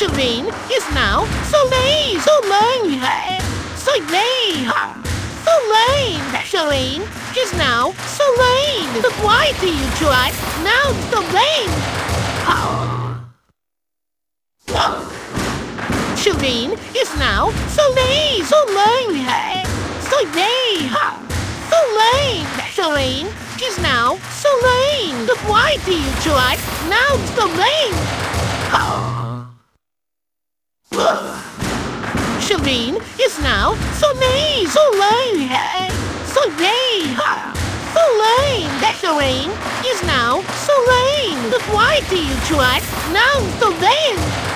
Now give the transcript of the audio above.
Shireen is now Soleil. Soleil. Soleil. Soleil. Shireen is now Soleil. But why do you try now Soleil? Shireen is now Soleil. Soleil. Soleil. Soleil. Shireen is now Soleil. But why do you try now Soleil? Shireen is now Soleil. Soleil. Soleil. Soleil. Shireen is now Soleil. But why do you try now Soleil?